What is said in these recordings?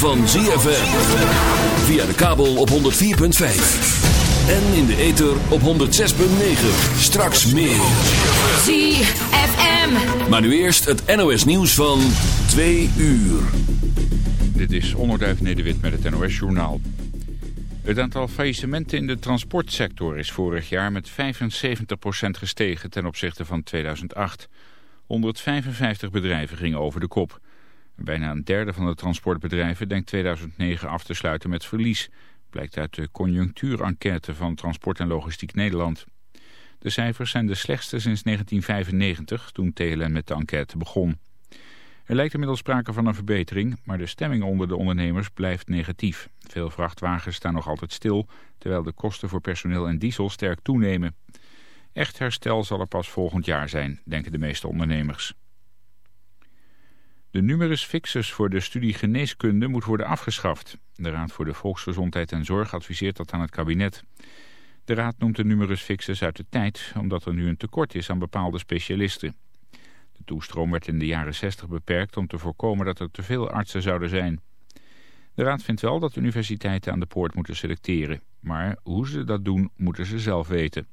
Van ZFM. Via de kabel op 104.5. En in de ether op 106.9. Straks meer. ZFM. Maar nu eerst het NOS nieuws van 2 uur. Dit is Onderduif Nederwit met het NOS Journaal. Het aantal faillissementen in de transportsector is vorig jaar met 75% gestegen ten opzichte van 2008. 155 bedrijven gingen over de kop. Bijna een derde van de transportbedrijven denkt 2009 af te sluiten met verlies. Blijkt uit de conjunctuurenquête van Transport en Logistiek Nederland. De cijfers zijn de slechtste sinds 1995, toen TLN met de enquête begon. Er lijkt inmiddels sprake van een verbetering, maar de stemming onder de ondernemers blijft negatief. Veel vrachtwagens staan nog altijd stil, terwijl de kosten voor personeel en diesel sterk toenemen. Echt herstel zal er pas volgend jaar zijn, denken de meeste ondernemers. De numerus fixus voor de studie geneeskunde moet worden afgeschaft. De Raad voor de Volksgezondheid en Zorg adviseert dat aan het kabinet. De Raad noemt de numerus fixus uit de tijd, omdat er nu een tekort is aan bepaalde specialisten. De toestroom werd in de jaren 60 beperkt om te voorkomen dat er te veel artsen zouden zijn. De Raad vindt wel dat universiteiten aan de poort moeten selecteren. Maar hoe ze dat doen, moeten ze zelf weten.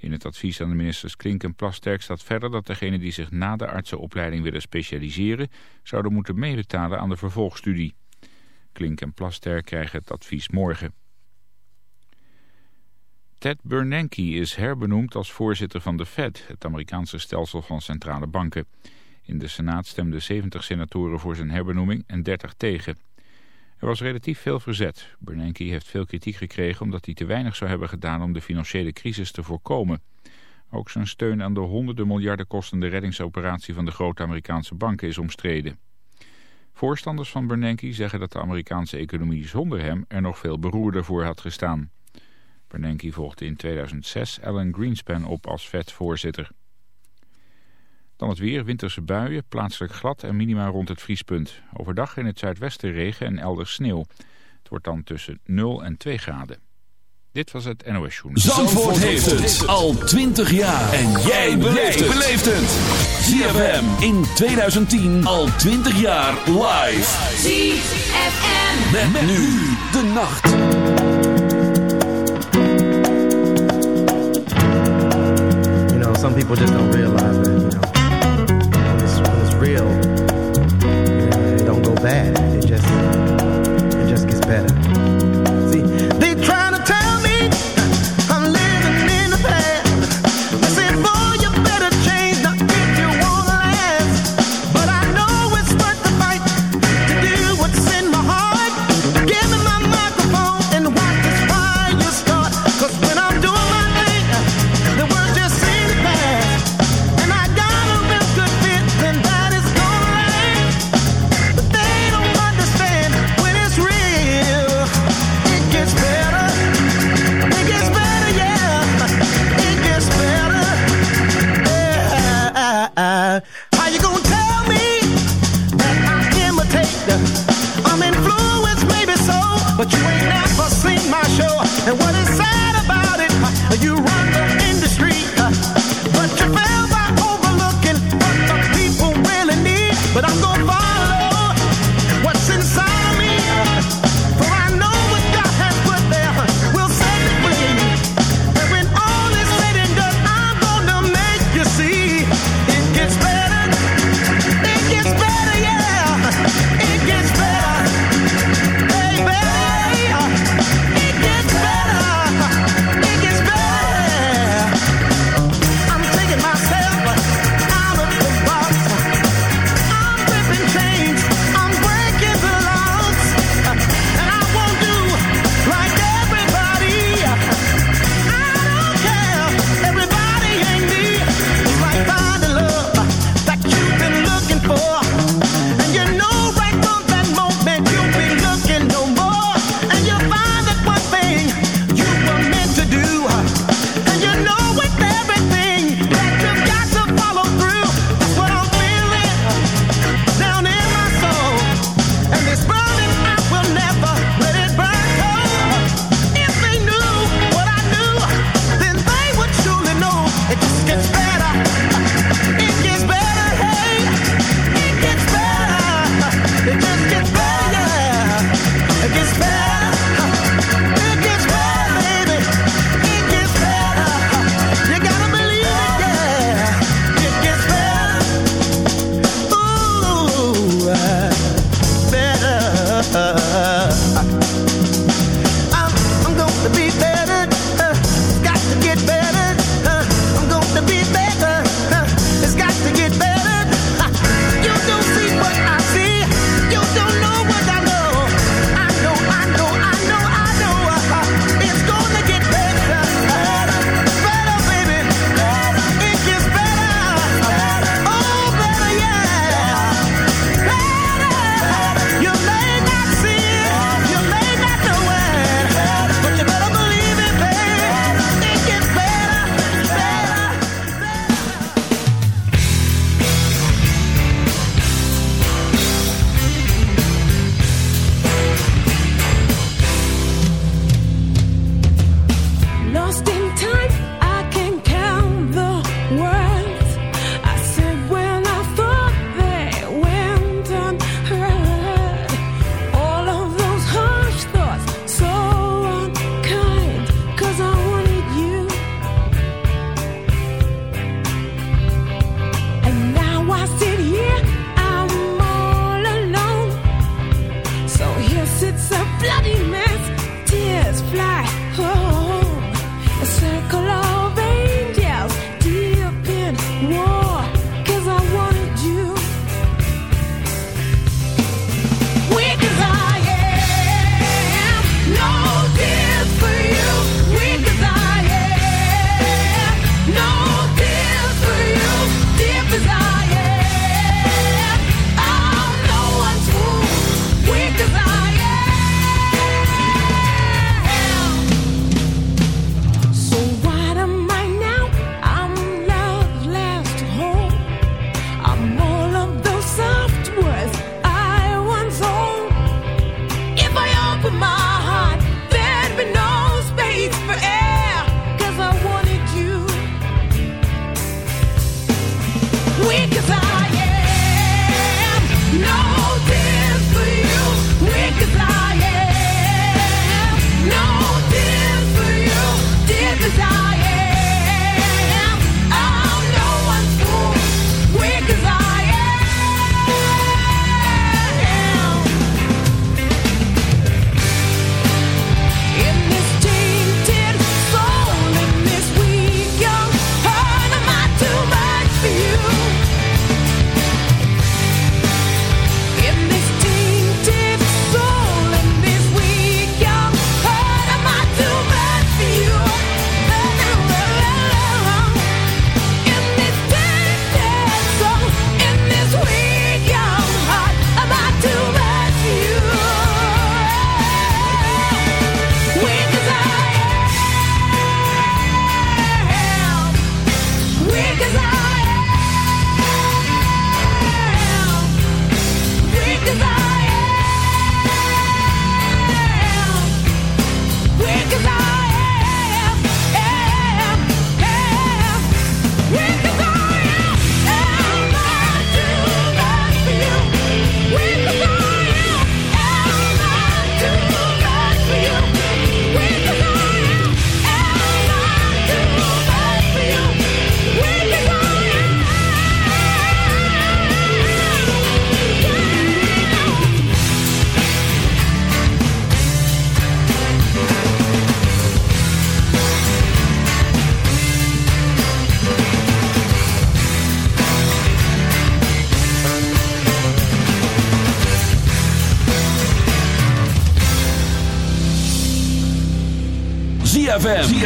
In het advies aan de ministers Klink en Plasterk staat verder dat degenen die zich na de artsenopleiding willen specialiseren, zouden moeten meebetalen aan de vervolgstudie. Klink en Plasterk krijgen het advies morgen. Ted Bernanke is herbenoemd als voorzitter van de Fed, het Amerikaanse stelsel van centrale banken. In de Senaat stemden 70 senatoren voor zijn herbenoeming en 30 tegen. Er was relatief veel verzet. Bernanke heeft veel kritiek gekregen omdat hij te weinig zou hebben gedaan om de financiële crisis te voorkomen. Ook zijn steun aan de honderden miljarden kostende reddingsoperatie van de grote Amerikaanse banken is omstreden. Voorstanders van Bernanke zeggen dat de Amerikaanse economie zonder hem er nog veel beroerder voor had gestaan. Bernanke volgde in 2006 Alan Greenspan op als Fed-voorzitter. Dan het weer, winterse buien, plaatselijk glad en minima rond het vriespunt. Overdag in het zuidwesten regen en elders sneeuw. Het wordt dan tussen 0 en 2 graden. Dit was het NOS Journal. Zandvoort heeft het al 20 jaar. En jij beleeft het. ZFM in 2010 al 20 jaar live. ZFM. Met, met nu de nacht. You know, some people just don't realize that, you know, know,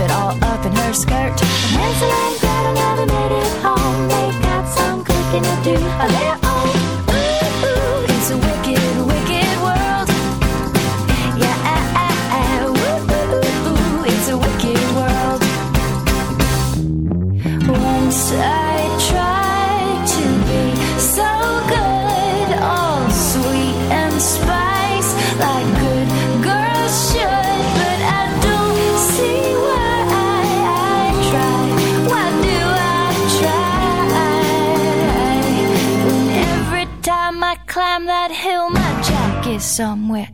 Muffet all up in her skirt. And Hansel and Gretel never made it home. They got some cooking to do of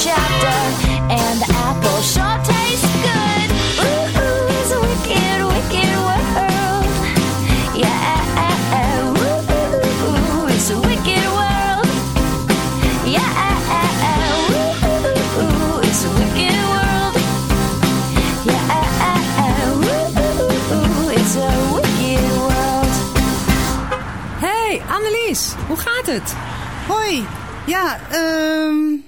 chapter, and the apple sure tastes good. Ooh, ooh, it's a wicked, wicked world. Yeah, ooh, ooh, it's a wicked world. Yeah, ooh, ooh, it's a wicked world. Yeah, ooh, ooh, it's a wicked world. Hey, Annelies, hoe gaat het? Hoi. Ja, ehm...